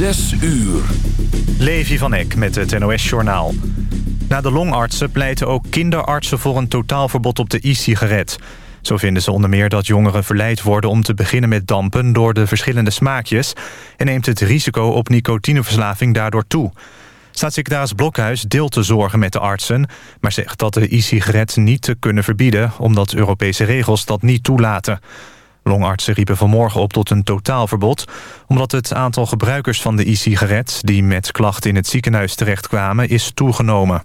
Zes uur. Levi van Eck met het NOS-journaal. Na de longartsen pleiten ook kinderartsen voor een totaalverbod op de e-sigaret. Zo vinden ze onder meer dat jongeren verleid worden om te beginnen met dampen... door de verschillende smaakjes... en neemt het risico op nicotineverslaving daardoor toe. Staatssecretaris Blokhuis deelt de zorgen met de artsen... maar zegt dat de e-sigaret niet te kunnen verbieden... omdat Europese regels dat niet toelaten... Longartsen riepen vanmorgen op tot een totaalverbod... omdat het aantal gebruikers van de e-sigaret... die met klachten in het ziekenhuis terechtkwamen, is toegenomen.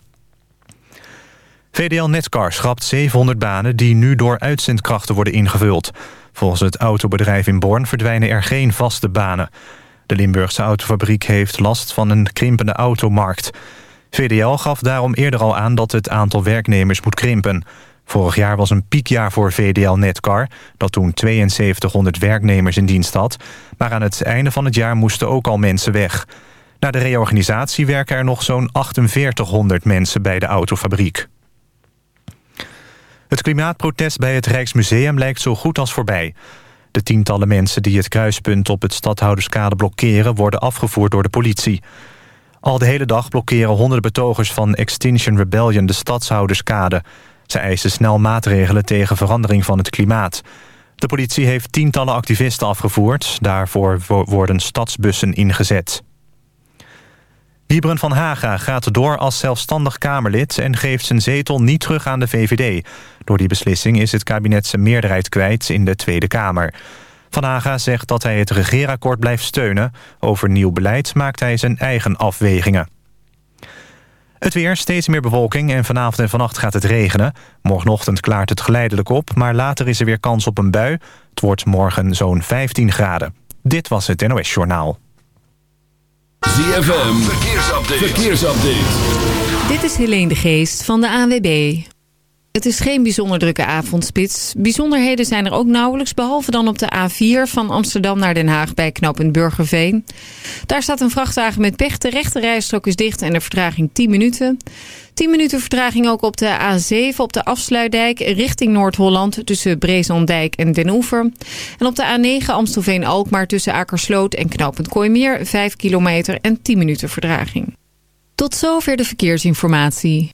VDL Netcar schrapt 700 banen die nu door uitzendkrachten worden ingevuld. Volgens het autobedrijf in Born verdwijnen er geen vaste banen. De Limburgse autofabriek heeft last van een krimpende automarkt. VDL gaf daarom eerder al aan dat het aantal werknemers moet krimpen... Vorig jaar was een piekjaar voor VDL Netcar... dat toen 7200 werknemers in dienst had. Maar aan het einde van het jaar moesten ook al mensen weg. Na de reorganisatie werken er nog zo'n 4800 mensen bij de autofabriek. Het klimaatprotest bij het Rijksmuseum lijkt zo goed als voorbij. De tientallen mensen die het kruispunt op het stadhouderskade blokkeren... worden afgevoerd door de politie. Al de hele dag blokkeren honderden betogers van Extinction Rebellion de stadhouderskade... Ze eisen snel maatregelen tegen verandering van het klimaat. De politie heeft tientallen activisten afgevoerd. Daarvoor worden stadsbussen ingezet. Wiebren van Haga gaat door als zelfstandig Kamerlid... en geeft zijn zetel niet terug aan de VVD. Door die beslissing is het kabinet zijn meerderheid kwijt in de Tweede Kamer. Van Haga zegt dat hij het regeerakkoord blijft steunen. Over nieuw beleid maakt hij zijn eigen afwegingen. Het weer, steeds meer bewolking en vanavond en vannacht gaat het regenen. Morgenochtend klaart het geleidelijk op, maar later is er weer kans op een bui. Het wordt morgen zo'n 15 graden. Dit was het NOS Journaal. ZFM, verkeersupdate. verkeersupdate. Dit is Helene de Geest van de ANWB. Het is geen bijzonder drukke avondspits. Bijzonderheden zijn er ook nauwelijks, behalve dan op de A4 van Amsterdam naar Den Haag bij knooppunt Burgerveen. Daar staat een vrachtwagen met pech. De rechte rijstrook is dicht en de vertraging 10 minuten. 10 minuten vertraging ook op de A7 op de Afsluitdijk richting Noord-Holland tussen Brezandijk en Den Oever. En op de A9 Amstelveen-Alkmaar tussen Akersloot en knooppunt Kooimeer 5 kilometer en 10 minuten vertraging. Tot zover de verkeersinformatie.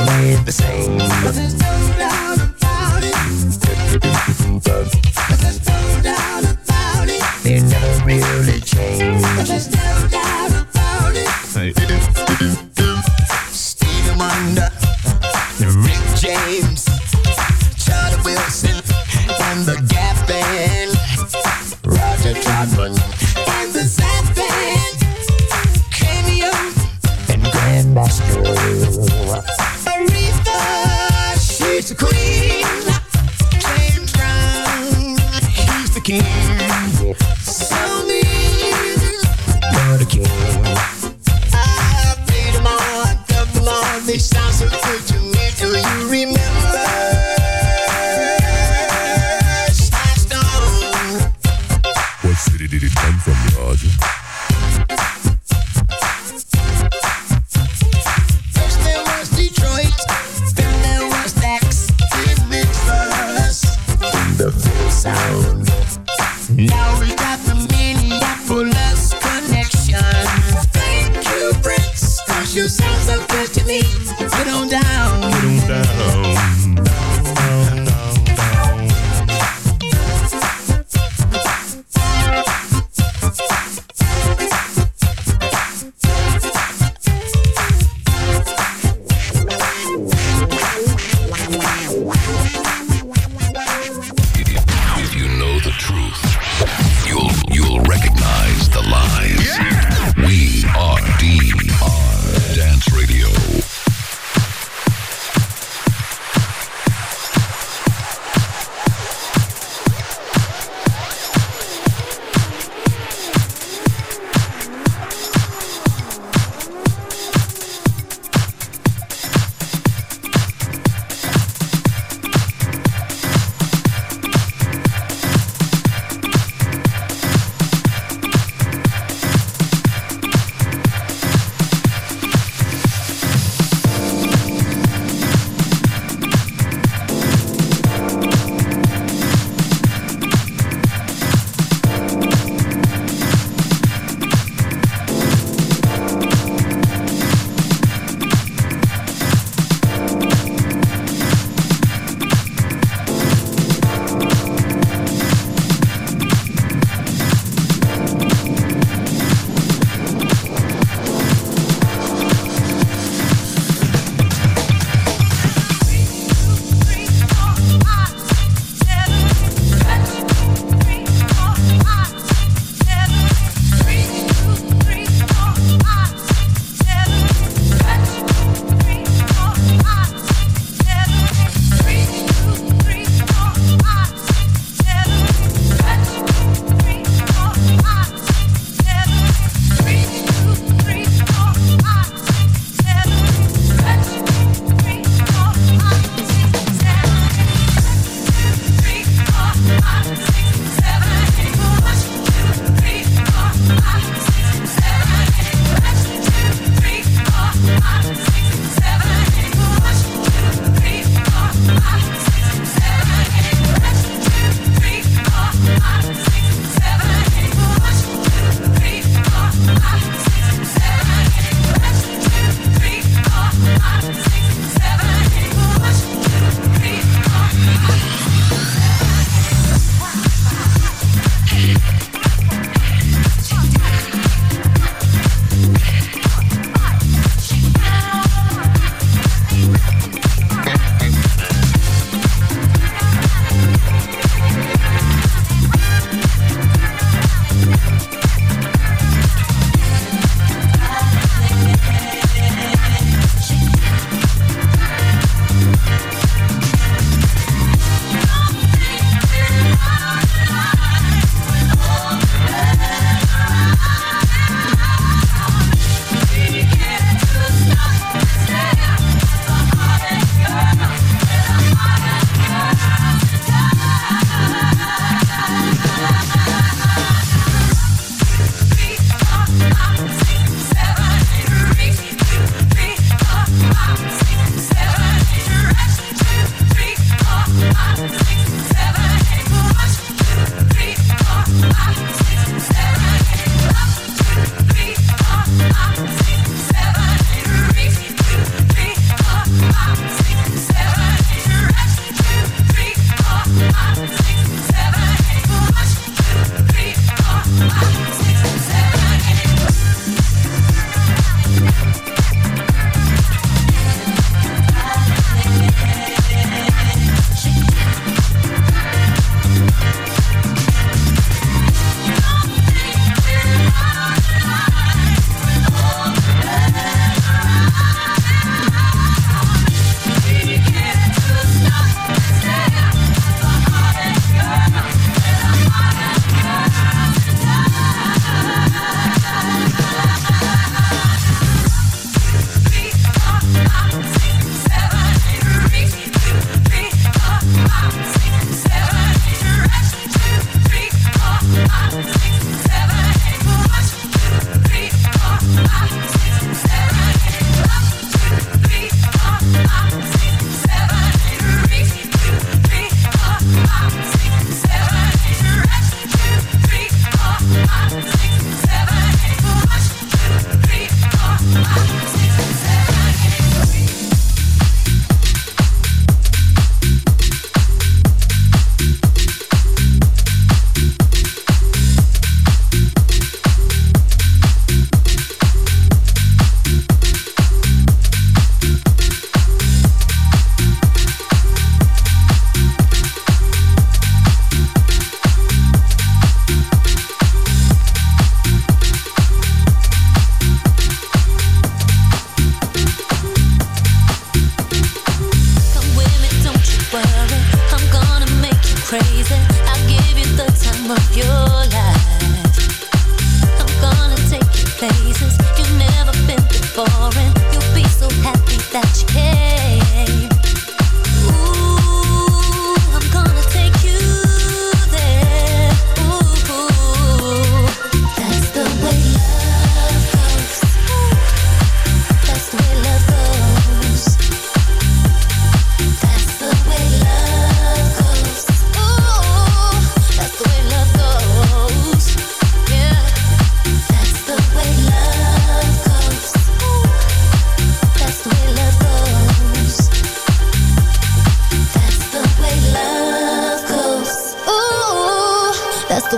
remain the same. But there's no doubt about it. But there's no doubt about it. They never really change.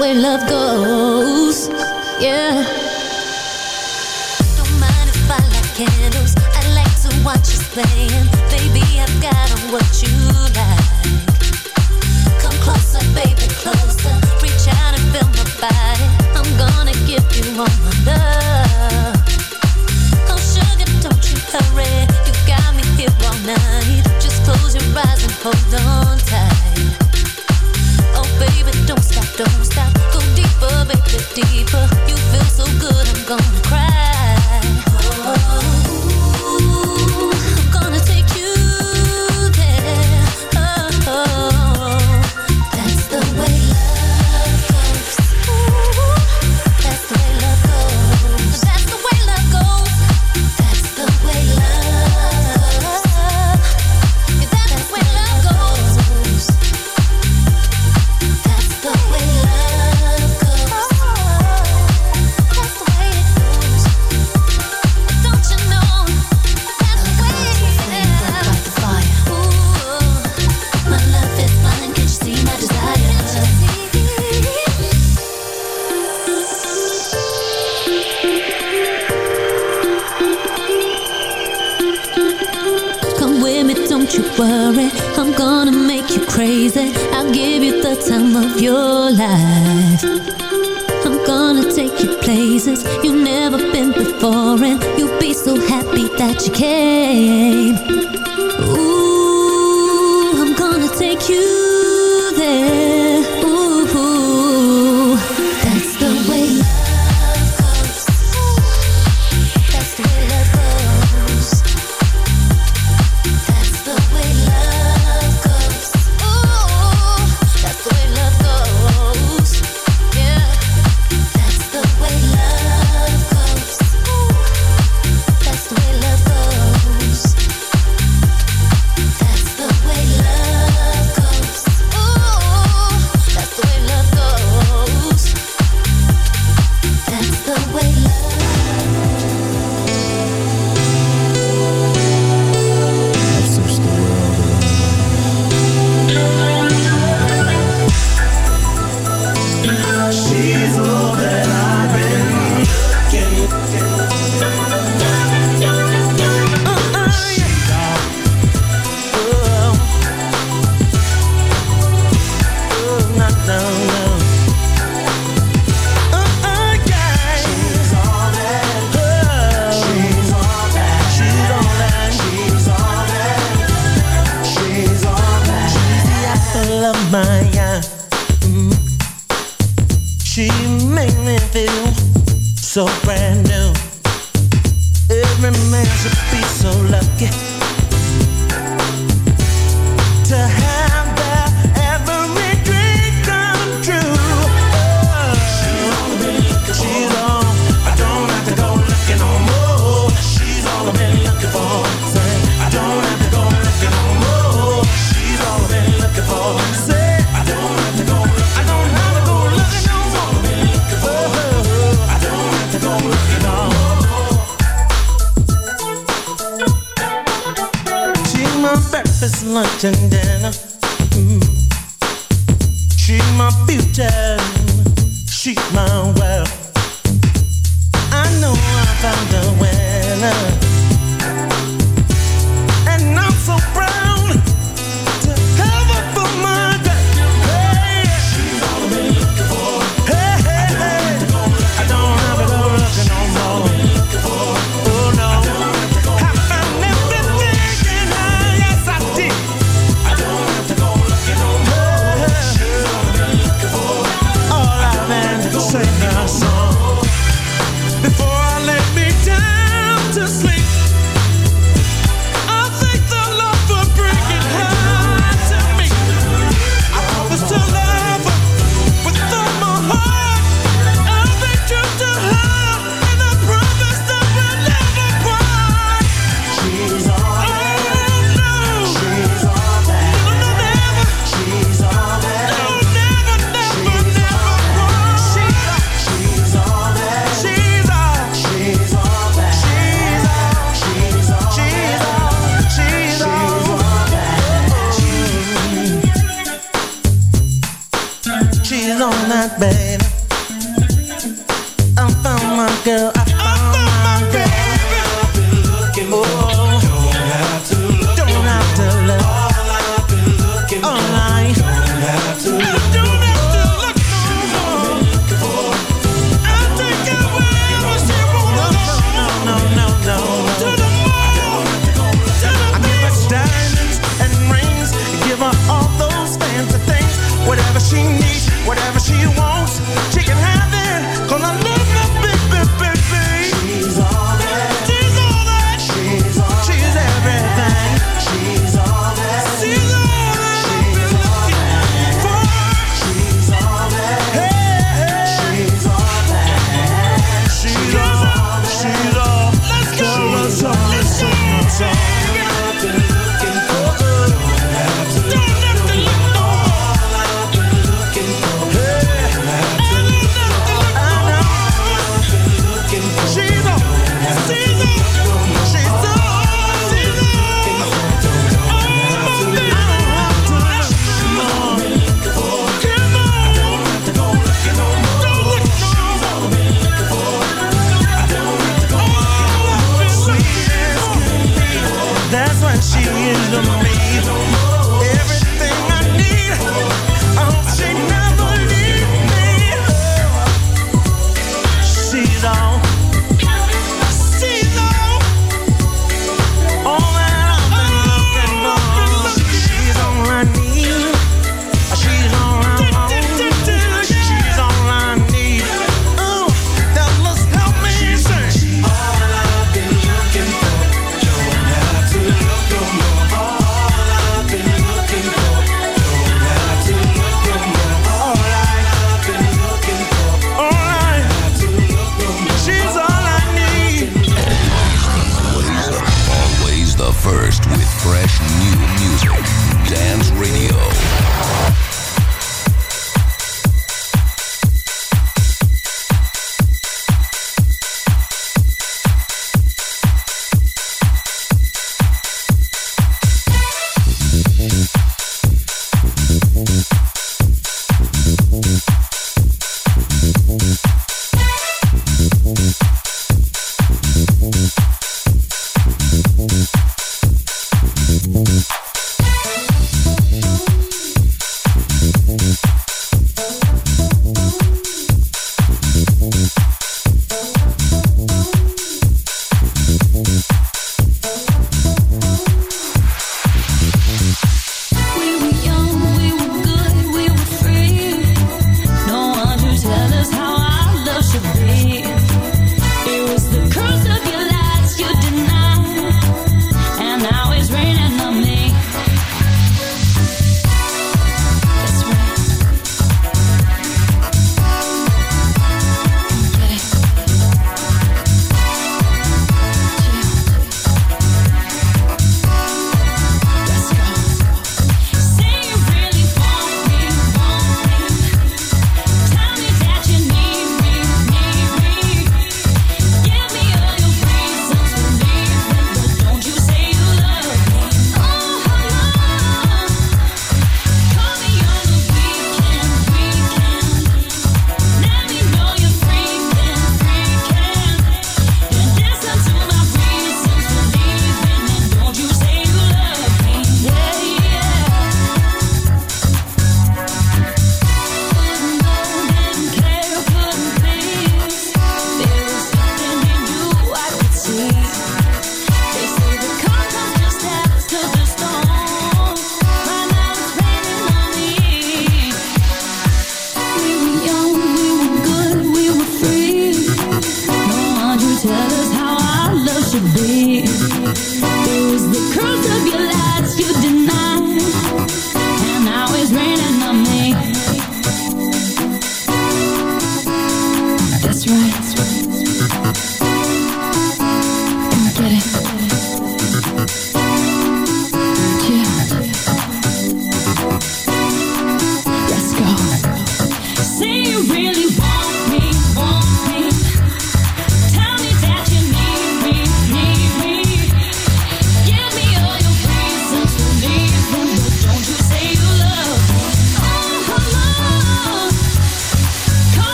where love goes. Yeah. Don't mind if I candles. I like to watch you playing. Baby, I got what you like. Come closer, baby, closer. Reach out and feel my body. I'm gonna give you all my love. Sugar, don't you hurry. You got me here all night. Just close your eyes and hold on tight. Oh, deeper. You feel so good, I'm gonna cry. Oh. my breakfast, lunch, and dinner. Mm. She's my future. She's my wealth. I know I found a winner.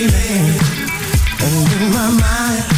And in my mind